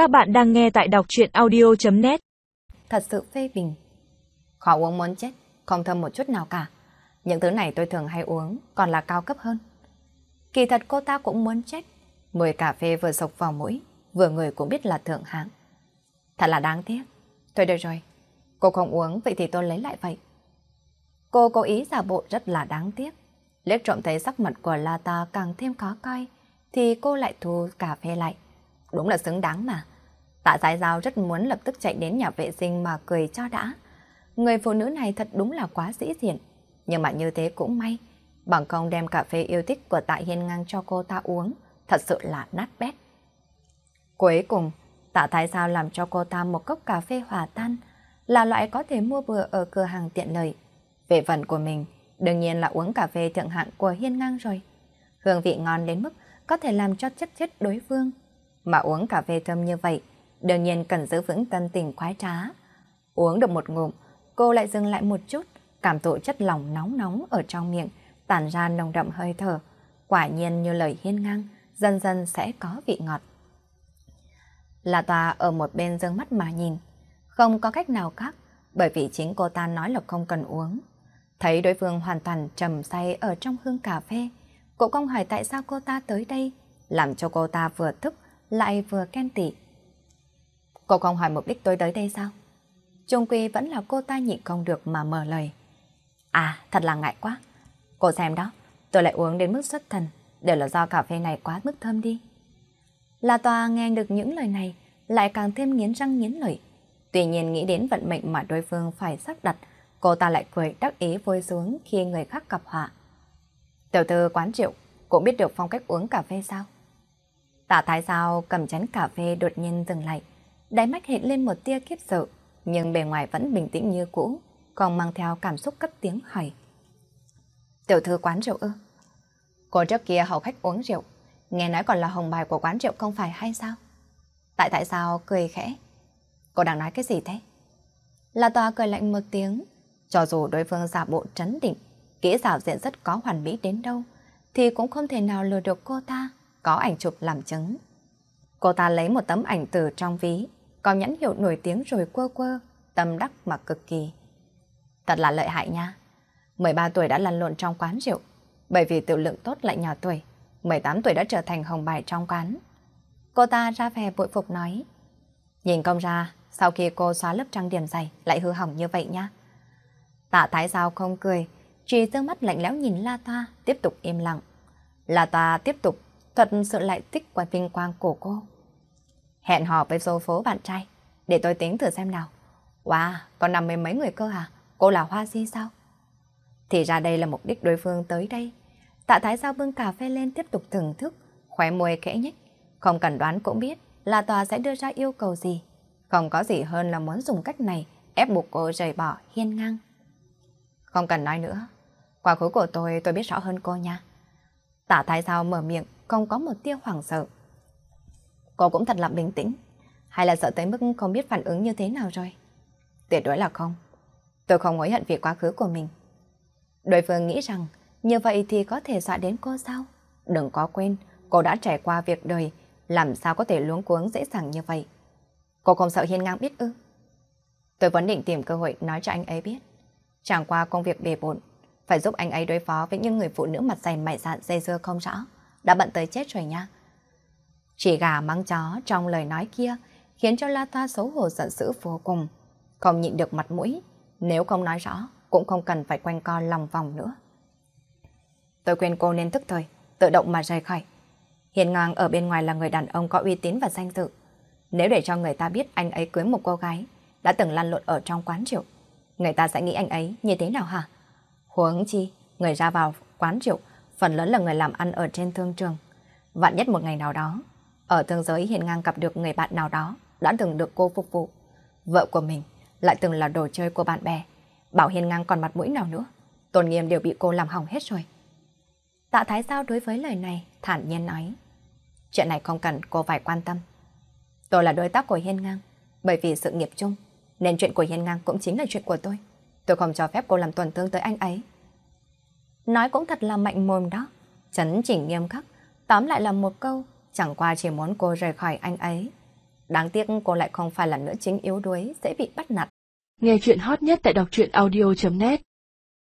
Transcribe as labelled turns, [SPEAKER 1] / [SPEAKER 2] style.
[SPEAKER 1] Các bạn đang nghe tại đọc chuyện audio.net
[SPEAKER 2] Thật sự phê bình. Khó uống muốn chết, không thơm một chút nào cả. Những thứ này tôi thường hay uống, còn là cao cấp hơn. Kỳ thật cô ta cũng muốn chết. Mùi cà phê vừa sộc vào mũi, vừa người cũng biết là thượng hạng. Thật là đáng tiếc. Thôi được rồi, cô không uống, vậy thì tôi lấy lại vậy. Cô cố ý giả bộ rất là đáng tiếc. Liếc trộm thấy sắc mặt của La Ta càng thêm khó coi, thì cô lại thu cà phê lại. Đúng là xứng đáng mà. Tạ Giái Giao rất muốn lập tức chạy đến nhà vệ sinh mà cười cho đã. Người phụ nữ này thật đúng là quá dĩ diện. Nhưng mà như thế cũng may. Bằng không đem cà phê yêu thích của Tạ Hiên ngang cho cô ta uống. Thật sự là nát bét. Cuối cùng, Tạ Thái Giao làm cho cô ta một cốc cà phê hòa tan. Là loại có thể mua bừa ở cửa hàng tiện lợi. Về phần của mình, đương nhiên là uống cà phê thượng hạng của Hiên ngang rồi. Hương vị ngon đến mức có thể làm cho chất chết đối phương. Mà uống cà phê thơm như vậy, đương nhiên cần giữ vững tâm tình khoái trá. Uống được một ngụm, cô lại dừng lại một chút, cảm thụ chất lỏng nóng nóng ở trong miệng, tản ra nồng đậm hơi thở. Quả nhiên như lời hiên ngang, dần dần sẽ có vị ngọt. Là tòa ở một bên dương mắt mà nhìn, không có cách nào khác, bởi vì chính cô ta nói là không cần uống. Thấy đối phương hoàn toàn trầm say ở trong hương cà phê, cũng không hỏi tại sao cô ta tới đây, làm cho cô ta vừa thức lại vừa khen tị. Cô không hỏi mục đích tôi tới đây sao? Trung Quy vẫn là cô ta nhịn không được mà mở lời. À, thật là ngại quá. Cô xem đó, tôi lại uống đến mức xuất thần, đều là do cà phê này quá mức thơm đi. La Tòa nghe được những lời này, lại càng thêm nghiến răng nghiến lợi. Tuy nhiên nghĩ đến vận mệnh mà đối phương phải sắp đặt, cô ta lại cười đắc ý vui xuống khi người khác gặp họa. Tiểu thư quán triệu cũng biết được phong cách uống cà phê sao? Tạ Thái sao cầm chén cà phê đột nhiên dừng lại, đáy mắt hiện lên một tia kiếp sợ, nhưng bề ngoài vẫn bình tĩnh như cũ, còn mang theo cảm xúc cất tiếng hỏi. Tiểu thư quán rượu ư? Cô trước kia hầu khách uống rượu, nghe nói còn là hồng bài của quán rượu không phải hay sao? Tại tại sao cười khẽ? Cô đang nói cái gì thế? La Tòa cười lạnh một tiếng, cho dù đối phương giả bộ trấn định, kỹ xảo diện rất có hoàn mỹ đến đâu, thì cũng không thể nào lừa được cô ta có ảnh chụp làm chứng. Cô ta lấy một tấm ảnh từ trong ví, có nhãn hiệu nổi tiếng rồi quơ quơ, tâm đắc mà cực kỳ. Thật là lợi hại nha. 13 tuổi đã lăn lộn trong quán rượu, bởi vì tiểu lượng tốt lại nhỏ tuổi. 18 tuổi đã trở thành hồng bài trong quán. Cô ta ra vẻ bội phục nói. Nhìn công ra, sau khi cô xóa lớp trang điểm dày lại hư hỏng như vậy nha. Tạ Thái Giao không cười, chỉ dương mắt lạnh lẽo nhìn La Toa, tiếp tục im lặng. La Toa tiếp tục thuật sự lại tích qua vinh quang của cô. Hẹn hò với số phố bạn trai, để tôi tính thử xem nào. Wow, còn nằm mươi mấy người cơ hả? Cô là Hoa Di sao? Thì ra đây là mục đích đối phương tới đây. Tạ Thái Giao bưng cà phê lên tiếp tục thưởng thức, khóe môi khẽ nhích. Không cần đoán cũng biết là tòa sẽ đưa ra yêu cầu gì. Không có gì hơn là muốn dùng cách này ép buộc cô rời bỏ hiên ngang. Không cần nói nữa. Quá khứ của tôi tôi biết rõ hơn cô nha. Tạ Thái Giao mở miệng không có một tia hoảng sợ. Cô cũng thật là bình tĩnh. Hay là sợ tới mức không biết phản ứng như thế nào rồi? Tuyệt đối là không. Tôi không hối hận vì quá khứ của mình. Đối phương nghĩ rằng như vậy thì có thể dọa đến cô sao? Đừng có quên, cô đã trải qua việc đời, làm sao có thể luống cuống dễ dàng như vậy? Cô không sợ hiên ngang biết ư? Tôi vẫn định tìm cơ hội nói cho anh ấy biết. Chẳng qua công việc bề bộn, phải giúp anh ấy đối phó với những người phụ nữ mặt dày mày dạn dây dưa không rõ đã bận tới chết rồi nha. Chỉ gà mắng chó trong lời nói kia khiến cho La Ta xấu hổ giận dữ vô cùng. Không nhịn được mặt mũi, nếu không nói rõ cũng không cần phải quanh co lòng vòng nữa. Tôi khuyên cô nên thức thời, tự động mà rời khỏi. Hiền ngang ở bên ngoài là người đàn ông có uy tín và danh dự. Nếu để cho người ta biết anh ấy cưới một cô gái đã từng lăn lộn ở trong quán rượu, người ta sẽ nghĩ anh ấy như thế nào hả? Huống chi, người ra vào quán rượu phần lớn là người làm ăn ở trên thương trường. Vạn nhất một ngày nào đó, ở thương giới hiện ngang gặp được người bạn nào đó đã từng được cô phục vụ. Vợ của mình lại từng là đồ chơi của bạn bè. Bảo hiền ngang còn mặt mũi nào nữa. Tôn nghiêm đều bị cô làm hỏng hết rồi. Tạ Thái Giao đối với lời này thản nhiên nói. Chuyện này không cần cô phải quan tâm. Tôi là đối tác của Hiên Ngang. Bởi vì sự nghiệp chung, nên chuyện của Hiên Ngang cũng chính là chuyện của tôi. Tôi không cho phép cô làm tổn thương tới anh ấy. Nói cũng thật là mạnh mồm đó. Chấn chỉnh nghiêm khắc, tóm lại là một câu, chẳng qua chỉ muốn cô rời khỏi anh ấy. Đáng tiếc cô lại không phải là nữ chính yếu đuối, dễ bị bắt nạt.
[SPEAKER 1] Nghe chuyện hot nhất tại đọc truyện audio.net